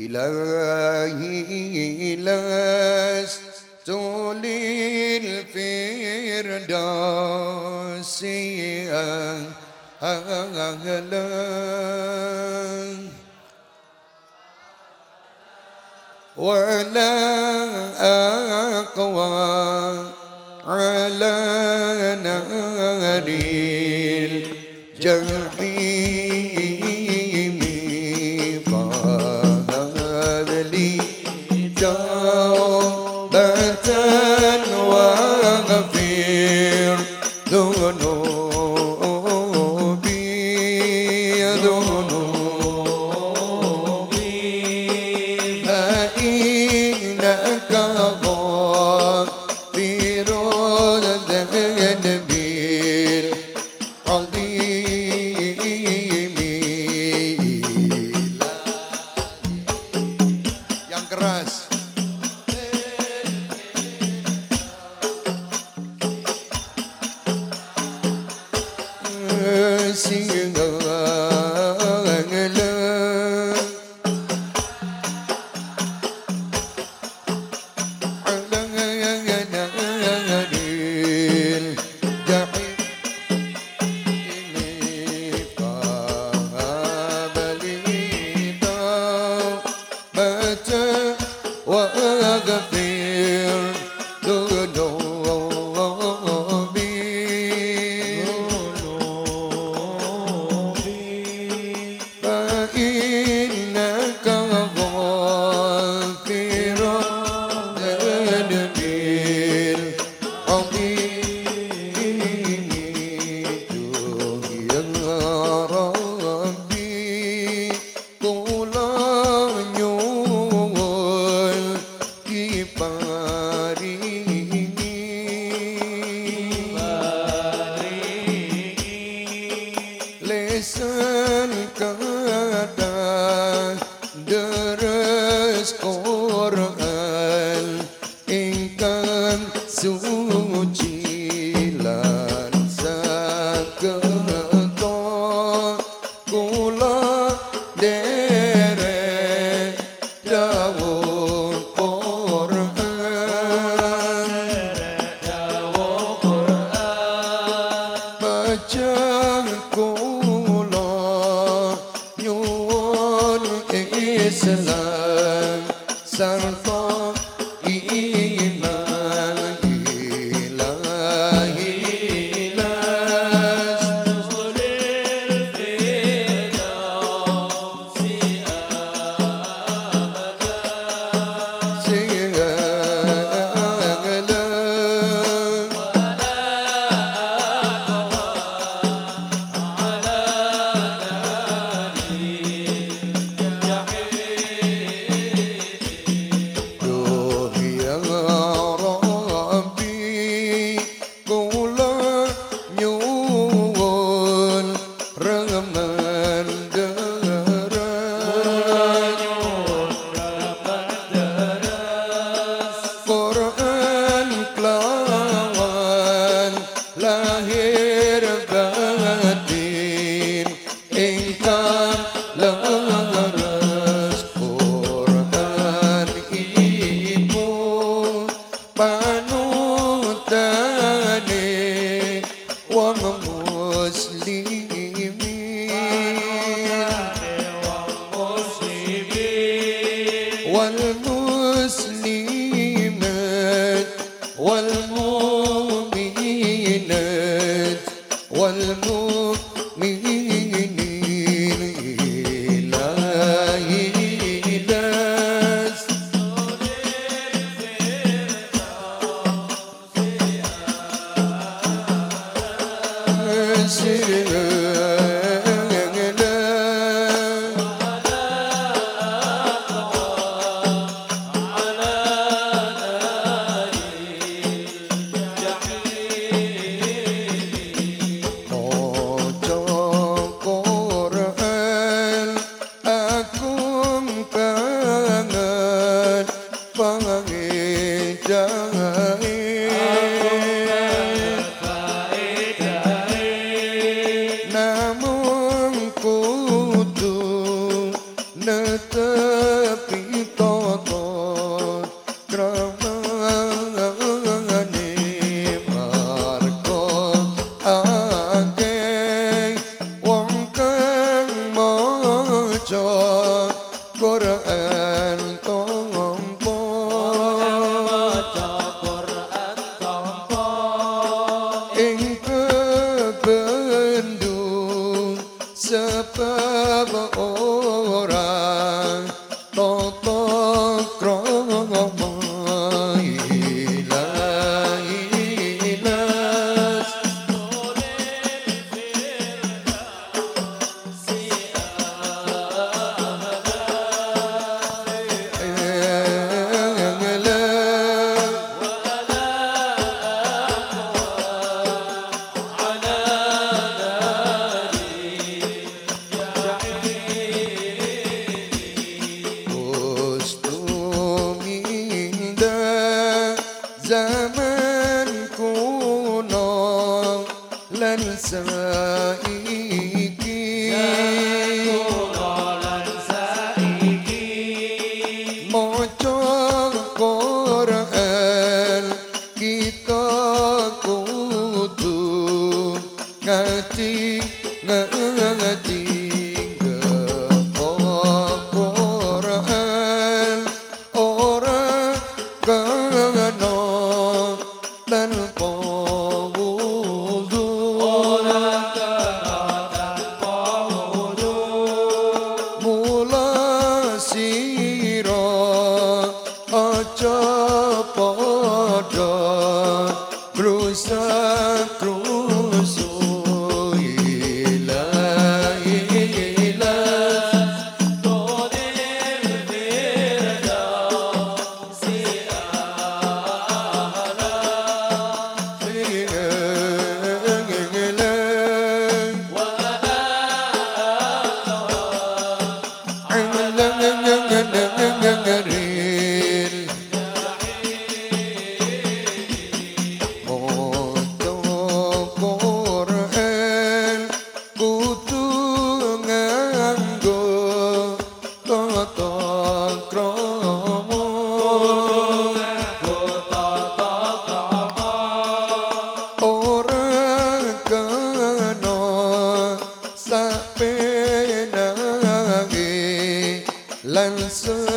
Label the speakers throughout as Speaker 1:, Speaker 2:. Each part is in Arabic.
Speaker 1: إلهي لست للفردوس أهلا. ولا أقوى على نار الجنة. amor. the ngati ngati sapenangi langsung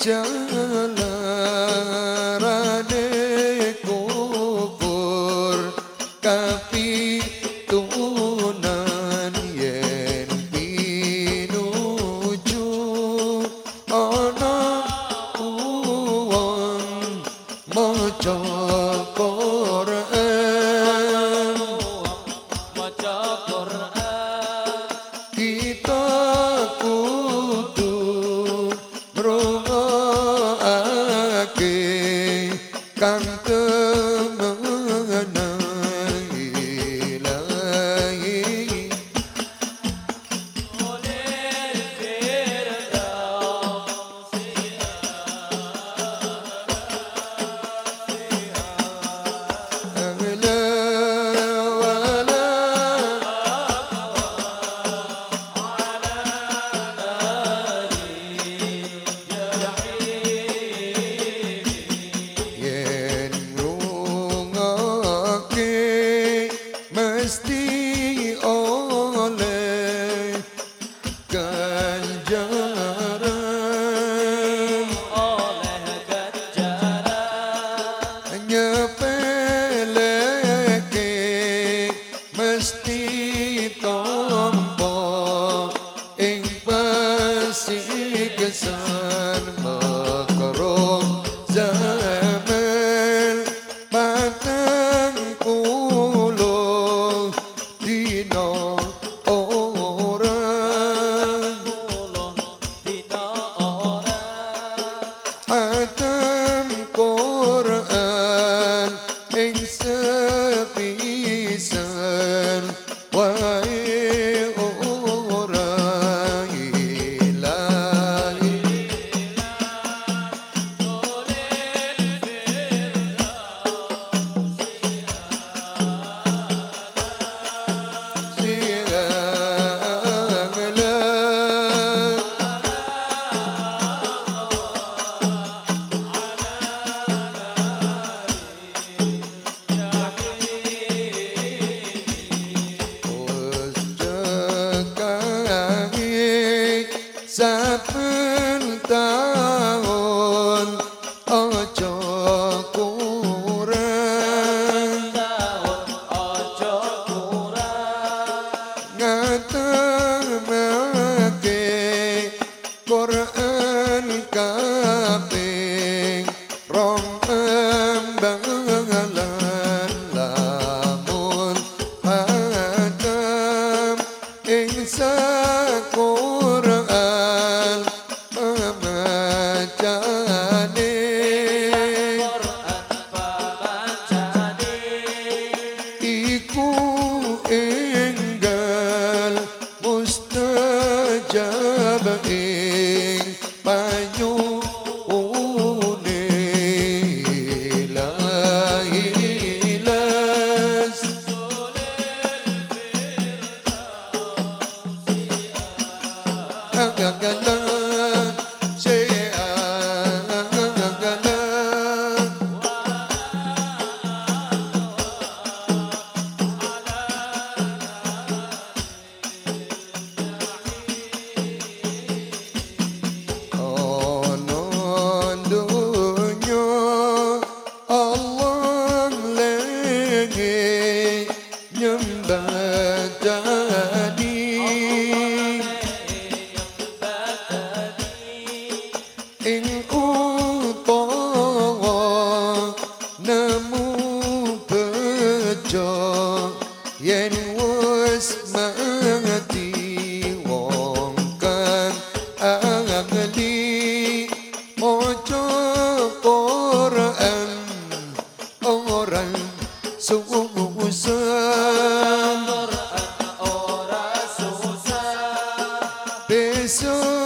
Speaker 1: picture. Soon.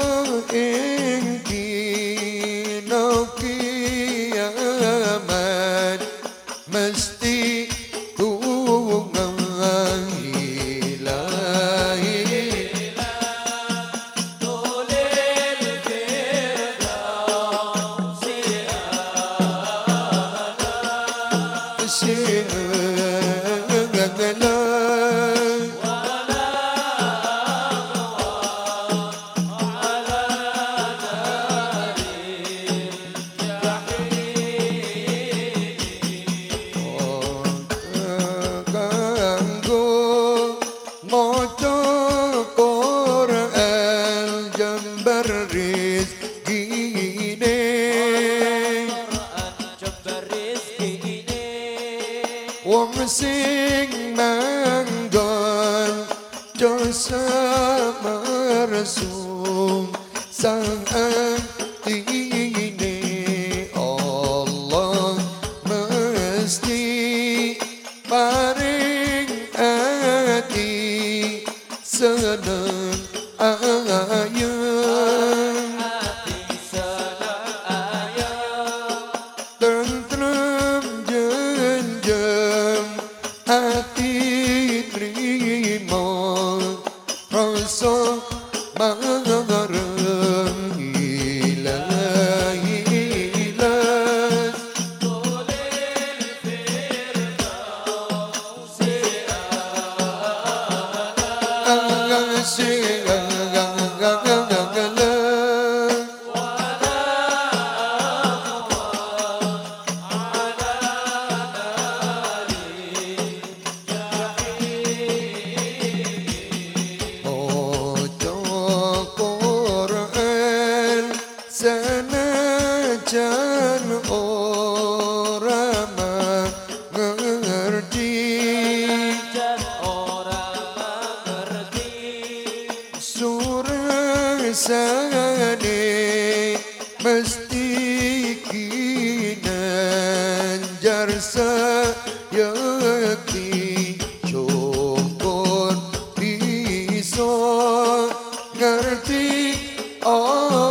Speaker 1: oh.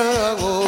Speaker 1: ಜಗೋ